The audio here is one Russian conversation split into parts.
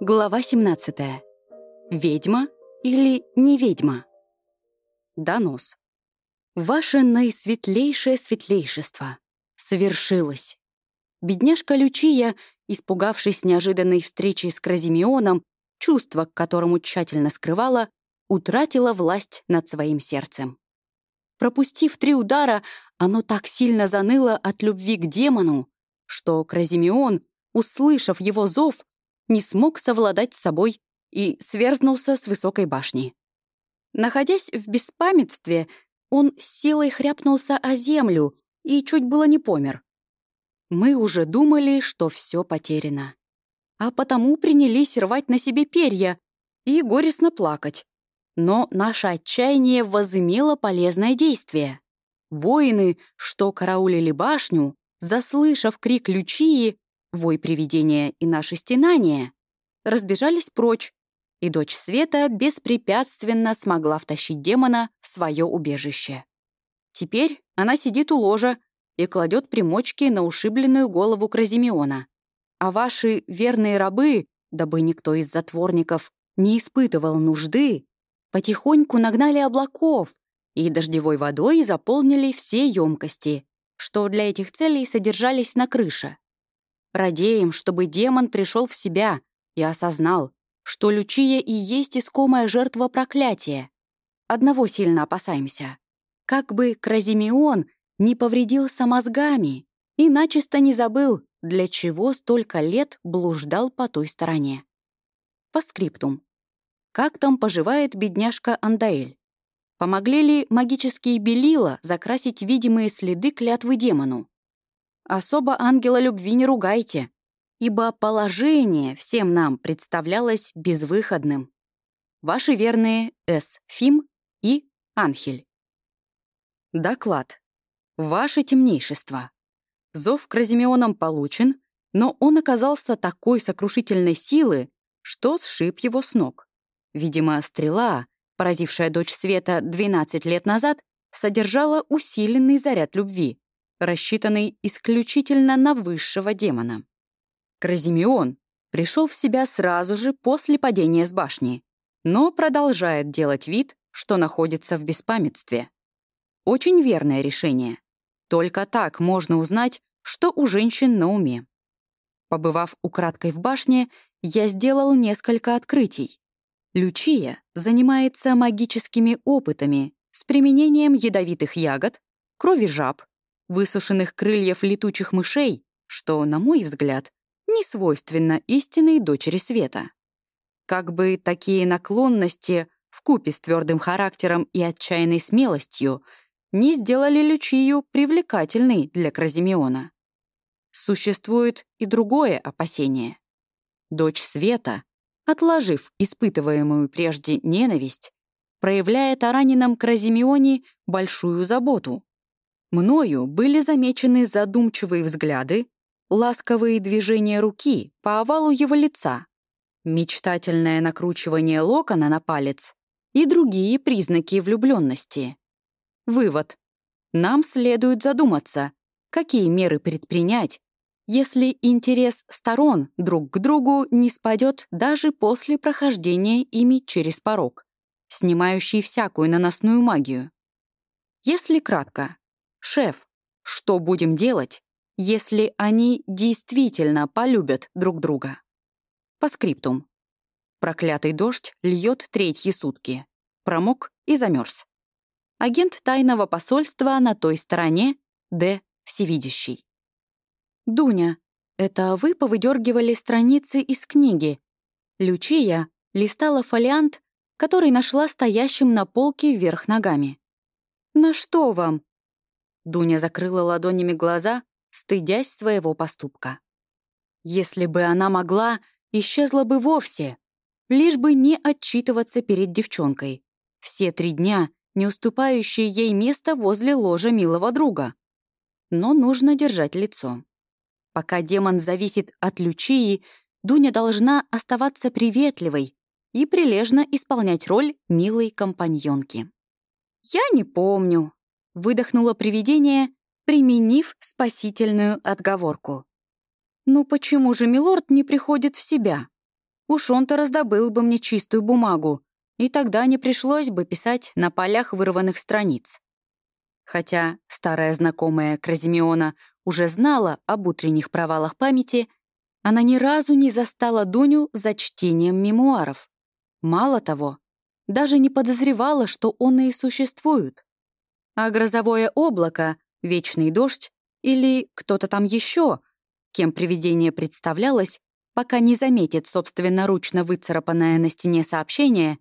Глава 17. Ведьма или не ведьма? Донос. Ваше наисветлейшее светлейшество совершилось. Бедняжка Лючия, испугавшись неожиданной встречи с Кразимеоном, чувство, к которому тщательно скрывала, утратила власть над своим сердцем. Пропустив три удара, оно так сильно заныло от любви к демону, что Кразимеон, услышав его зов, не смог совладать с собой и сверзнулся с высокой башни. Находясь в беспамятстве, он силой хряпнулся о землю и чуть было не помер. Мы уже думали, что все потеряно. А потому принялись рвать на себе перья и горестно плакать. Но наше отчаяние возымело полезное действие. Воины, что караулили башню, заслышав крик Лючии, вой привидения и наши стенания, разбежались прочь, и дочь Света беспрепятственно смогла втащить демона в свое убежище. Теперь она сидит у ложа и кладет примочки на ушибленную голову Кразимеона. А ваши верные рабы, дабы никто из затворников не испытывал нужды, потихоньку нагнали облаков и дождевой водой заполнили все емкости, что для этих целей содержались на крыше. Радеем, чтобы демон пришел в себя и осознал, что Лючия и есть искомая жертва проклятия. Одного сильно опасаемся. Как бы Кразимеон не повредился мозгами и начисто не забыл, для чего столько лет блуждал по той стороне. По скриптум. Как там поживает бедняжка Андаэль? Помогли ли магические белила закрасить видимые следы клятвы демону? Особо ангела любви не ругайте, ибо положение всем нам представлялось безвыходным. Ваши верные С. Фим и Анхель. Доклад. Ваше темнейшество. Зов к Разимеонам получен, но он оказался такой сокрушительной силы, что сшиб его с ног. Видимо, стрела, поразившая дочь Света 12 лет назад, содержала усиленный заряд любви, рассчитанный исключительно на высшего демона. Кразимеон пришел в себя сразу же после падения с башни, но продолжает делать вид, что находится в беспамятстве. Очень верное решение. Только так можно узнать, что у женщин на уме. Побывав украдкой в башне, я сделал несколько открытий. Лючия занимается магическими опытами с применением ядовитых ягод, крови жаб, высушенных крыльев летучих мышей, что, на мой взгляд, не свойственно истинной дочери света. Как бы такие наклонности в купе с твердым характером и отчаянной смелостью не сделали Лючию привлекательной для Кразимеона. Существует и другое опасение. Дочь света, отложив испытываемую прежде ненависть, проявляет о раненом Кразимеоне большую заботу. Мною были замечены задумчивые взгляды, ласковые движения руки по овалу его лица, мечтательное накручивание локона на палец и другие признаки влюбленности. Вывод. Нам следует задуматься, какие меры предпринять, если интерес сторон друг к другу не спадет даже после прохождения ими через порог, снимающий всякую наносную магию. Если кратко, «Шеф, что будем делать, если они действительно полюбят друг друга?» По скриптум. Проклятый дождь льет третьи сутки. Промок и замерз. Агент тайного посольства на той стороне, Д. Всевидящий. «Дуня, это вы повыдергивали страницы из книги?» Лючия листала фолиант, который нашла стоящим на полке вверх ногами. «На что вам?» Дуня закрыла ладонями глаза, стыдясь своего поступка. Если бы она могла, исчезла бы вовсе, лишь бы не отчитываться перед девчонкой. Все три дня не уступающие ей место возле ложа милого друга. Но нужно держать лицо. Пока демон зависит от Лючии, Дуня должна оставаться приветливой и прилежно исполнять роль милой компаньонки. «Я не помню», выдохнуло привидение, применив спасительную отговорку. «Ну почему же милорд не приходит в себя?» Уж он-то раздобыл бы мне чистую бумагу, и тогда не пришлось бы писать на полях вырванных страниц. Хотя старая знакомая Кразимеона уже знала об утренних провалах памяти, она ни разу не застала Дуню за чтением мемуаров. Мало того, даже не подозревала, что он и существует. А грозовое облако, вечный дождь или кто-то там еще, кем привидение представлялось, пока не заметит собственноручно выцарапанное на стене сообщение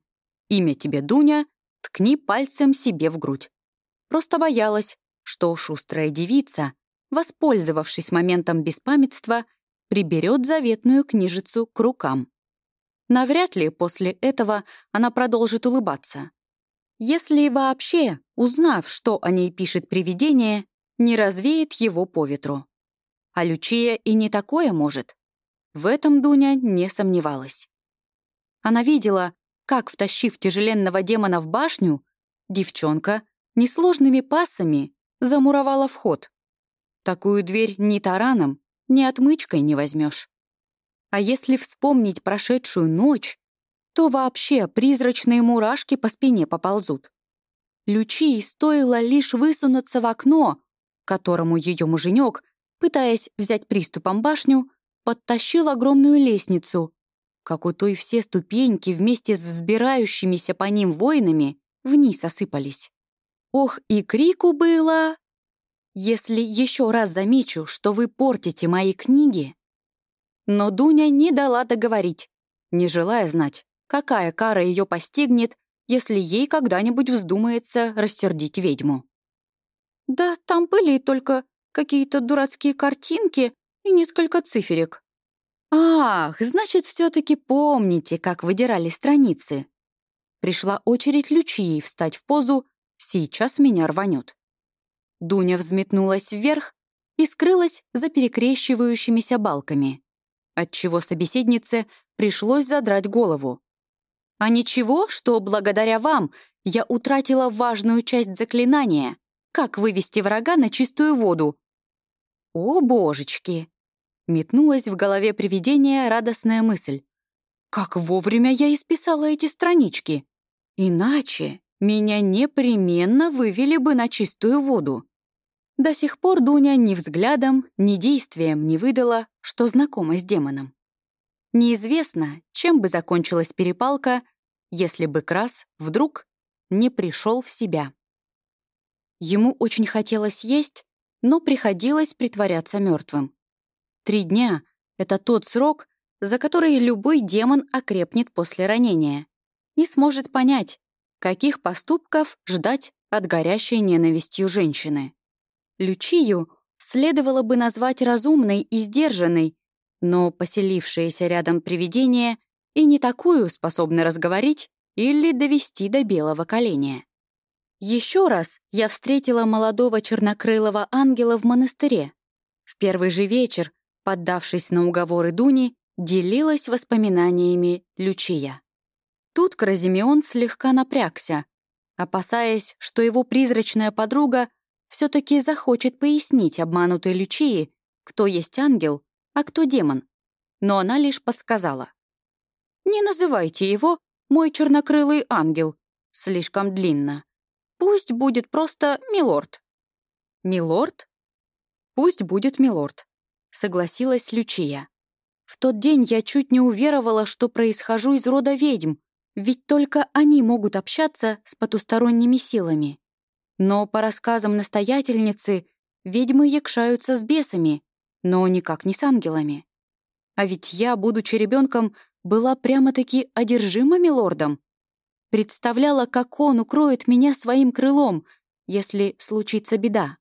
«Имя тебе Дуня, ткни пальцем себе в грудь». Просто боялась, что шустрая девица, воспользовавшись моментом беспамятства, приберет заветную книжицу к рукам. Навряд ли после этого она продолжит улыбаться. Если вообще, узнав, что о ней пишет привидение, не развеет его по ветру. А Лючия и не такое может. В этом Дуня не сомневалась. Она видела, как, втащив тяжеленного демона в башню, девчонка несложными пассами замуровала вход. Такую дверь ни тараном, ни отмычкой не возьмешь. А если вспомнить прошедшую ночь, то вообще призрачные мурашки по спине поползут. Лючии стоило лишь высунуться в окно, которому ее муженек, пытаясь взять приступом башню, подтащил огромную лестницу, как у той все ступеньки вместе с взбирающимися по ним воинами вниз осыпались. Ох, и крику было! Если еще раз замечу, что вы портите мои книги... Но Дуня не дала договорить, не желая знать, какая кара ее постигнет, если ей когда-нибудь вздумается рассердить ведьму. «Да, там были только какие-то дурацкие картинки и несколько циферек». «Ах, значит, все таки помните, как выдирали страницы». Пришла очередь Лючии встать в позу Сейчас меня рванет. Дуня взметнулась вверх и скрылась за перекрещивающимися балками, отчего собеседнице пришлось задрать голову. А ничего, что благодаря вам я утратила важную часть заклинания, как вывести врага на чистую воду. О, божечки! Метнулась в голове привидения радостная мысль. Как вовремя я исписала эти странички. Иначе меня непременно вывели бы на чистую воду. До сих пор Дуня ни взглядом, ни действием не выдала, что знакома с демоном. Неизвестно, чем бы закончилась перепалка, если бы Крас вдруг не пришел в себя. Ему очень хотелось есть, но приходилось притворяться мертвым. Три дня — это тот срок, за который любой демон окрепнет после ранения и сможет понять, Каких поступков ждать от горящей ненавистью женщины? Лючию следовало бы назвать разумной и сдержанной, но поселившееся рядом привидение и не такую способны разговорить или довести до белого коленя. Еще раз я встретила молодого чернокрылого ангела в монастыре. В первый же вечер, поддавшись на уговоры Дуни, делилась воспоминаниями Лючия. Тут Кразимеон слегка напрягся, опасаясь, что его призрачная подруга все таки захочет пояснить обманутой Лючии, кто есть ангел, а кто демон. Но она лишь подсказала. «Не называйте его «мой чернокрылый ангел», слишком длинно. Пусть будет просто «милорд». «Милорд?» «Пусть будет милорд», — согласилась Лючия. В тот день я чуть не уверовала, что происхожу из рода ведьм, ведь только они могут общаться с потусторонними силами. Но по рассказам настоятельницы, ведьмы якшаются с бесами, но никак не с ангелами. А ведь я, будучи ребенком, была прямо-таки одержима милордом. Представляла, как он укроет меня своим крылом, если случится беда.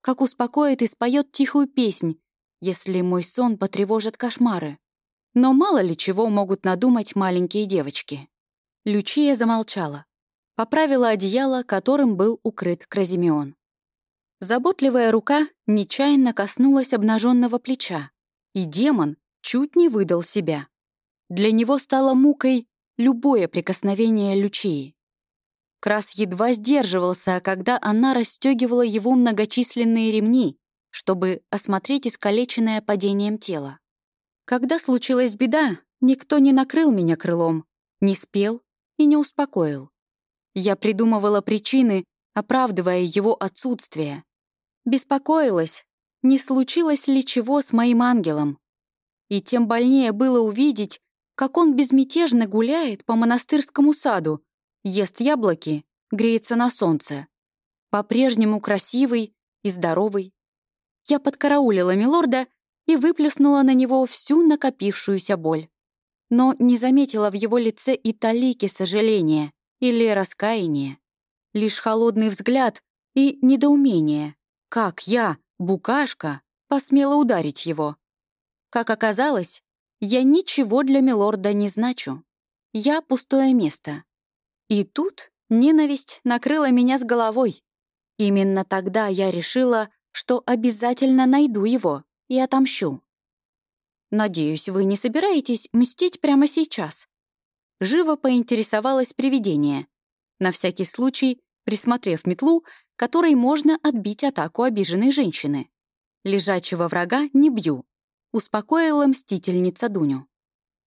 Как успокоит и споет тихую песнь, если мой сон потревожит кошмары. Но мало ли чего могут надумать маленькие девочки. Лючия замолчала. Поправила одеяло, которым был укрыт Кразимеон. Заботливая рука нечаянно коснулась обнаженного плеча, и демон чуть не выдал себя. Для него стало мукой любое прикосновение Лючии. Крас едва сдерживался, когда она расстегивала его многочисленные ремни, чтобы осмотреть искалеченное падением тело. Когда случилась беда, Никто не накрыл меня крылом, не спел и не успокоил. Я придумывала причины, оправдывая его отсутствие. Беспокоилась, не случилось ли чего с моим ангелом. И тем больнее было увидеть, как он безмятежно гуляет по монастырскому саду, ест яблоки, греется на солнце. По-прежнему красивый и здоровый. Я подкараулила милорда и выплюснула на него всю накопившуюся боль. Но не заметила в его лице и талики сожаления или раскаяния. Лишь холодный взгляд и недоумение. Как я, букашка, посмела ударить его? Как оказалось, я ничего для милорда не значу. Я пустое место. И тут ненависть накрыла меня с головой. Именно тогда я решила, что обязательно найду его и отомщу. «Надеюсь, вы не собираетесь мстить прямо сейчас?» Живо поинтересовалось привидение, на всякий случай присмотрев метлу, которой можно отбить атаку обиженной женщины. Лежачего врага не бью, успокоила мстительница Дуню.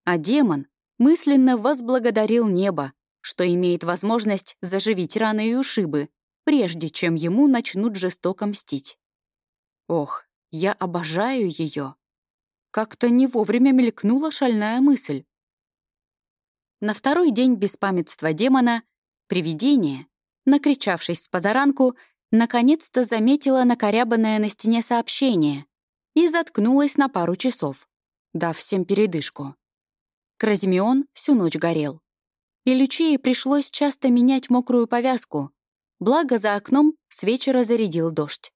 А демон мысленно возблагодарил небо, что имеет возможность заживить раны и ушибы, прежде чем ему начнут жестоко мстить. Ох, я обожаю ее. Как-то не вовремя мелькнула шальная мысль. На второй день беспамятства демона привидение, накричавшись с позаранку, наконец-то заметила накорябанное на стене сообщение и заткнулась на пару часов, дав всем передышку. Кразимеон всю ночь горел. И Лючии пришлось часто менять мокрую повязку, благо за окном с вечера зарядил дождь.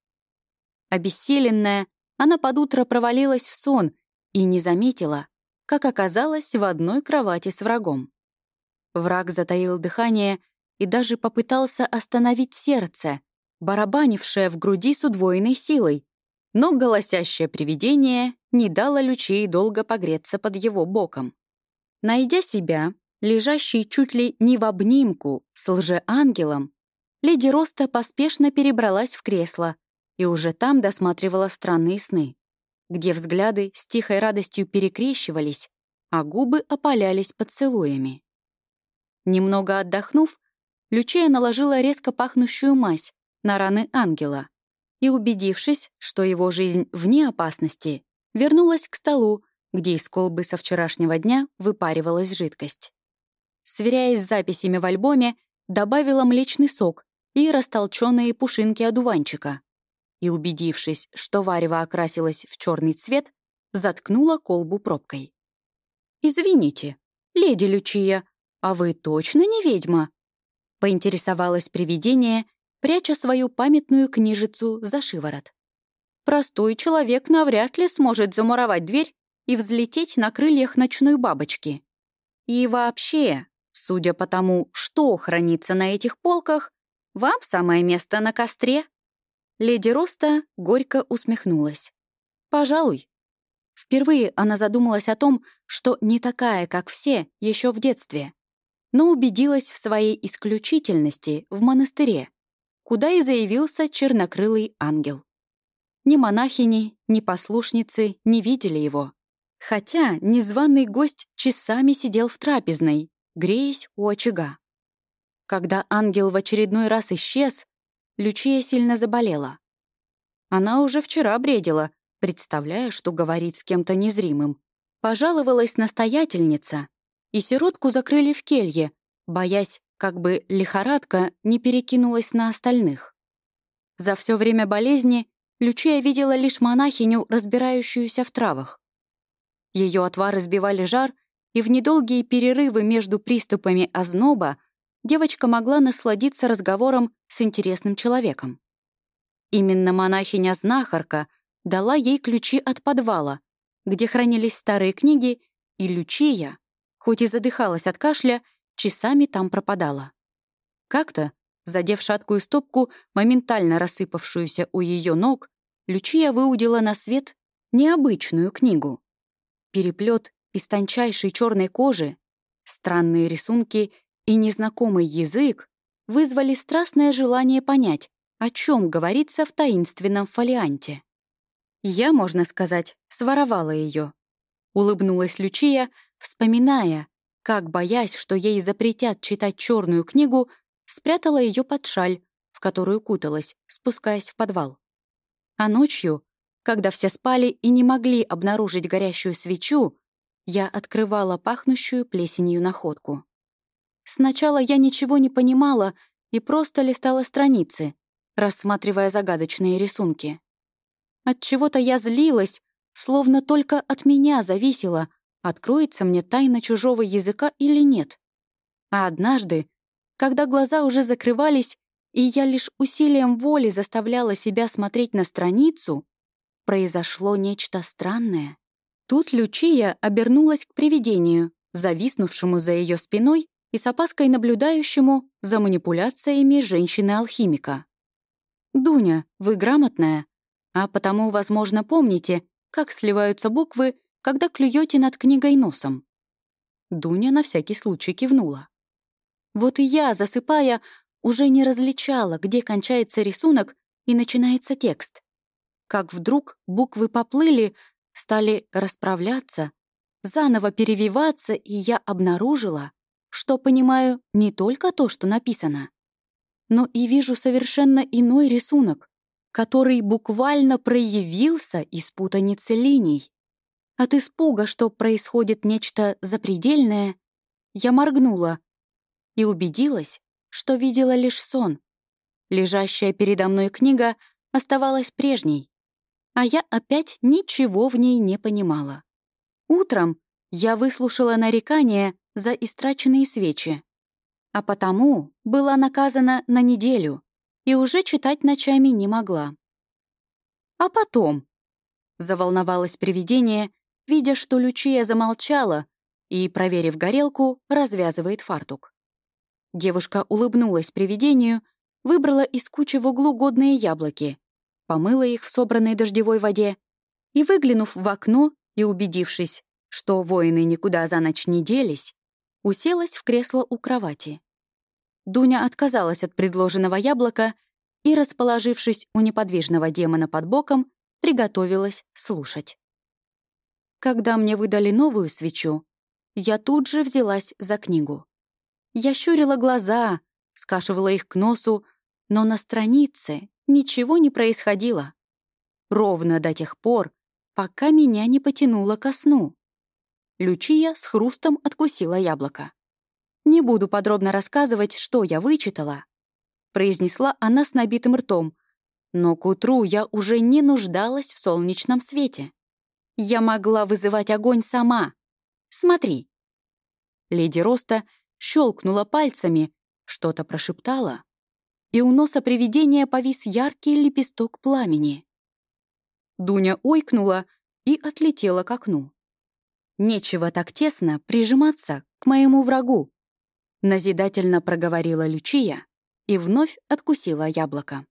Обессиленная, она под утро провалилась в сон и не заметила, как оказалась в одной кровати с врагом. Враг затаил дыхание и даже попытался остановить сердце, барабанившее в груди с удвоенной силой, но голосящее привидение не дало Лючей долго погреться под его боком. Найдя себя, лежащий чуть ли не в обнимку с лжеангелом, леди Роста поспешно перебралась в кресло и уже там досматривала странные сны, где взгляды с тихой радостью перекрещивались, а губы опалялись поцелуями. Немного отдохнув, Лючея наложила резко пахнущую мазь на раны ангела и, убедившись, что его жизнь вне опасности, вернулась к столу, где из колбы со вчерашнего дня выпаривалась жидкость. Сверяясь с записями в альбоме, добавила млечный сок и растолченные пушинки одуванчика. И, убедившись, что варево окрасилось в черный цвет, заткнула колбу пробкой. «Извините, леди Лючия, а вы точно не ведьма?» Поинтересовалось привидение, пряча свою памятную книжицу за шиворот. Простой человек навряд ли сможет замуровать дверь и взлететь на крыльях ночной бабочки. И вообще, судя по тому, что хранится на этих полках, вам самое место на костре. Леди Роста горько усмехнулась. «Пожалуй». Впервые она задумалась о том, что не такая, как все, еще в детстве но убедилась в своей исключительности в монастыре, куда и заявился чернокрылый ангел. Ни монахини, ни послушницы не видели его. Хотя незваный гость часами сидел в трапезной, греясь у очага. Когда ангел в очередной раз исчез, Лючия сильно заболела. Она уже вчера бредила, представляя, что говорит с кем-то незримым. Пожаловалась настоятельница, и сиротку закрыли в келье, боясь, как бы лихорадка не перекинулась на остальных. За все время болезни Лючия видела лишь монахиню, разбирающуюся в травах. Ее отвары сбивали жар, и в недолгие перерывы между приступами озноба девочка могла насладиться разговором с интересным человеком. Именно монахиня-знахарка дала ей ключи от подвала, где хранились старые книги, и Лючия хоть и задыхалась от кашля, часами там пропадала. Как-то, задев шаткую стопку, моментально рассыпавшуюся у ее ног, Лючия выудила на свет необычную книгу. Переплет из тончайшей черной кожи, странные рисунки и незнакомый язык вызвали страстное желание понять, о чем говорится в таинственном фолианте. Я, можно сказать, своровала ее. Улыбнулась Лючия, вспоминая, как, боясь, что ей запретят читать черную книгу, спрятала ее под шаль, в которую куталась, спускаясь в подвал. А ночью, когда все спали и не могли обнаружить горящую свечу, я открывала пахнущую плесенью находку. Сначала я ничего не понимала и просто листала страницы, рассматривая загадочные рисунки. От чего-то я злилась, словно только от меня зависело, откроется мне тайна чужого языка или нет. А однажды, когда глаза уже закрывались, и я лишь усилием воли заставляла себя смотреть на страницу, произошло нечто странное. Тут Лючия обернулась к привидению, зависнувшему за ее спиной и с опаской наблюдающему за манипуляциями женщины-алхимика. «Дуня, вы грамотная, а потому, возможно, помните, как сливаются буквы, когда клюете над книгой носом». Дуня на всякий случай кивнула. Вот и я, засыпая, уже не различала, где кончается рисунок и начинается текст. Как вдруг буквы поплыли, стали расправляться, заново перевиваться, и я обнаружила, что понимаю не только то, что написано, но и вижу совершенно иной рисунок, который буквально проявился из путаницы линий. От испуга, что происходит нечто запредельное, я моргнула и убедилась, что видела лишь сон. Лежащая передо мной книга оставалась прежней, а я опять ничего в ней не понимала. Утром я выслушала нарекания за истраченные свечи, а потому была наказана на неделю и уже читать ночами не могла. «А потом?» — заволновалось привидение, видя, что Лючия замолчала и, проверив горелку, развязывает фартук. Девушка улыбнулась привидению, выбрала из кучи в углу годные яблоки, помыла их в собранной дождевой воде и, выглянув в окно и убедившись, что воины никуда за ночь не делись, уселась в кресло у кровати. Дуня отказалась от предложенного яблока и, расположившись у неподвижного демона под боком, приготовилась слушать. Когда мне выдали новую свечу, я тут же взялась за книгу. Я щурила глаза, скашивала их к носу, но на странице ничего не происходило. Ровно до тех пор, пока меня не потянуло ко сну. Лючия с хрустом откусила яблоко. «Не буду подробно рассказывать, что я вычитала», произнесла она с набитым ртом, но к утру я уже не нуждалась в солнечном свете. Я могла вызывать огонь сама. Смотри. Леди Роста щелкнула пальцами, что-то прошептала, и у носа привидения повис яркий лепесток пламени. Дуня ойкнула и отлетела к окну. «Нечего так тесно прижиматься к моему врагу», назидательно проговорила Лючия и вновь откусила яблоко.